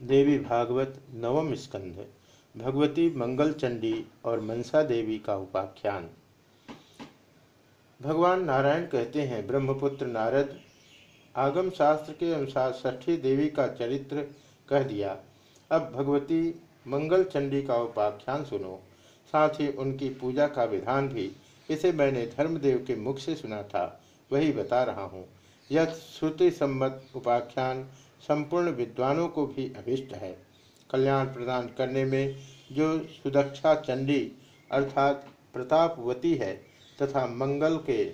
देवी भागवत नवम स्कंध, भगवती मंगल चंडी और मनसा देवी का उपाख्यान। भगवान नारायण कहते हैं, ब्रह्मपुत्र नारद, आगम शास्त्र के अनुसार ष्ठी देवी का चरित्र कह दिया, अब भगवती मंगल चंडी का उपाख्यान सुनो। साथ ही उनकी पूजा का विधान भी, इसे मैंने धर्मदेव के मुख से सुना था, वही बता रहा हूँ। यह श्रुति सम्मत उपाख्यान संपूर्ण विद्वानों को भी अभिष्ट है। कल्याण प्रदान करने में जो सुदक्षा चंडी अर्थात प्रतापवती है तथा मंगल के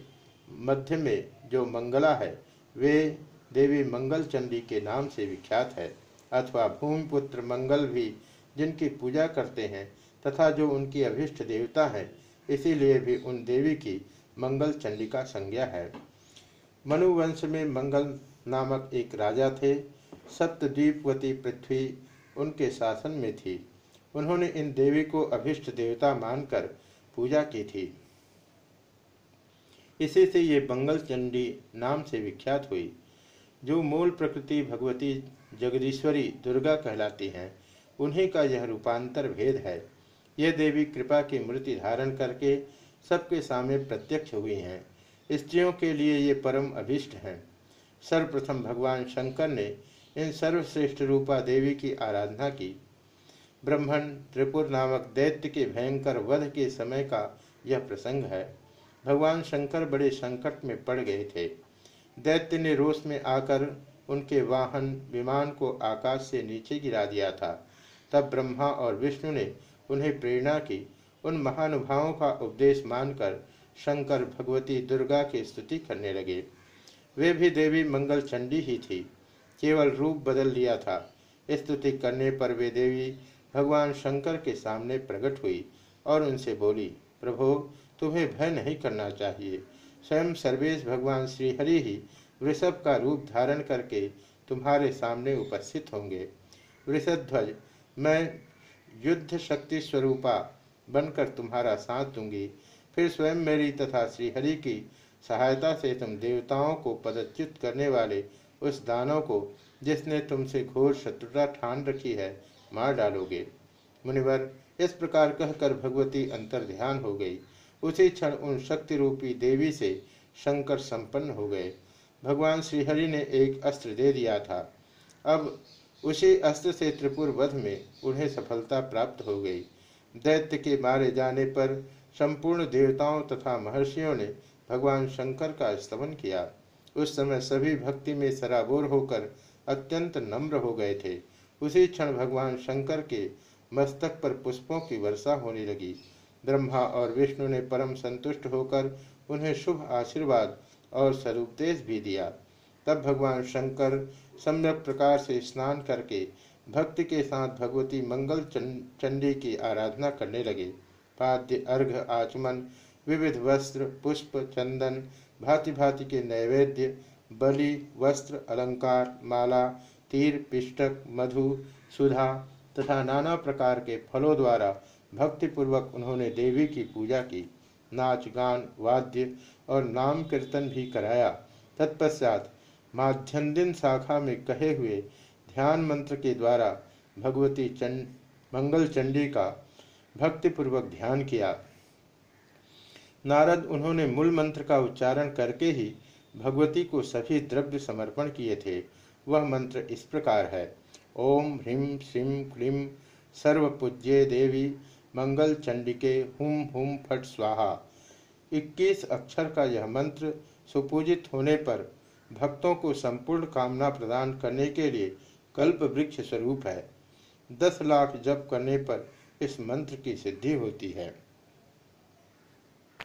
मध्य में जो मंगला है, वे देवी मंगल चंडी के नाम से विख्यात है। अथवा भूमिपुत्र मंगल भी जिनकी पूजा करते हैं तथा जो उनकी अभिष्ट देवता है, इसीलिए भी उन देवी की मंगल चंडी का संज्ञा है। मनुवंश में मंगल नामक एक राजा थे। सप्तद्वीपवती पृथ्वी उनके शासन में थी। उन्होंने इन देवी को अभिष्ट देवता मानकर पूजा की थी। इसी से ये बंगल चंडी नाम से विख्यात हुई, जो मूल प्रकृति भगवती जगदीश्वरी दुर्गा कहलाती हैं। उन्हीं का यह रूपांतर भेद है। ये देवी कृपा की मूर्ति धारण करके सबके सामने प्रत्यक्ष हुई हैं। स्त्रियों के लिए ये परम अभिष्ट हैं। सर्वप्रथम भगवान शंकर ने इन सर्वश्रेष्ठ रूपा देवी की आराधना की। ब्रह्मण त्रिपुर नामक दैत्य के भयंकर वध के समय का यह प्रसंग है। भगवान शंकर बड़े संकट में पड़ गए थे। दैत्य ने रोष में आकर उनके वाहन, विमान को आकाश से नीचे गिरा दिया था। तब ब्रह्मा और विष्णु ने उन्हें प्रेरणा की। उन महानुभावों का उपदेश मानकर शंकर भगवती दुर्गा की स्तुति करने लगे। वे भी देवी मंगल चंडी ही थी। केवल रूप बदल लिया था। स्तुति करने पर वे देवी भगवान शंकर के सामने प्रकट हुई और उनसे बोली, प्रभो, तुम्हें भय नहीं करना चाहिए। स्वयं सर्वेश भगवान श्रीहरि ही वृषभ का रूप धारण करके तुम्हारे सामने उपस्थित होंगे। वृषध्वज, मैं युद्ध शक्ति स्वरूपा बनकर तुम्हारा साथ दूँगी। फिर स्वयं मेरी तथा श्रीहरि की सहायता से तुम देवताओं को पदच्युत करने वाले उस दानव को जिसने तुमसे घोर शत्रुता ठान रखी है, मार डालोगे। मुनिवर, इस प्रकार कहकर भगवती अंतर ध्यान हो गई। उसी क्षण उन शक्ति रूपी देवी से शंकर संपन्न हो गए। भगवान श्रीहरि ने एक अस्त्र दे दिया था। अब उसी अस्त्र से त्रिपुर वध में उन्हें सफलता प्राप्त हो गई। दैत्य के मारे जाने पर संपूर्ण देवताओं तथा महर्षियों ने भगवान शंकर का स्तमन किया। उस समय सभी भक्ति में सराबोर होकर अत्यंत नम्र हो गए थे। उसी क्षण भगवान शंकर के मस्तक पर पुष्पों की वर्षा होने लगी। ब्रह्मा और विष्णु ने परम संतुष्ट होकर उन्हें शुभ आशीर्वाद और स्वरूपदेश भी दिया। तब भगवान शंकर सम्यक प्रकार से स्नान करके भक्ति के साथ भगवती मंगल चंडी की आराधना करने लगे। पाद्य, अर्घ, आचमन, विविध वस्त्र, पुष्प, चंदन भांति भांति के नैवेद्य, बलि, वस्त्र, अलंकार, माला, तीर, पिष्टक, मधु, सुधा तथा नाना प्रकार के फलों द्वारा भक्तिपूर्वक उन्होंने देवी की पूजा की। नाच, गान, वाद्य और नाम कीर्तन भी कराया। तत्पश्चात माध्यन्दिन शाखा में कहे हुए ध्यान मंत्र के द्वारा भगवती चंड, मंगल चंडी का भक्तिपूर्वक ध्यान किया। नारद उन्होंने मूल मंत्र का उच्चारण करके ही भगवती को सभी द्रव्य समर्पण किए थे। वह मंत्र इस प्रकार है। ओम ह्रीं श्रीं क्लीं सर्वपूज्ये देवी मंगल चंडिके हुम हुम फट स्वाहा। 21 अक्षर का यह मंत्र सुपूजित होने पर भक्तों को संपूर्ण कामना प्रदान करने के लिए कल्प वृक्ष स्वरूप है। दस लाख जप करने पर इस मंत्र की सिद्धि होती है।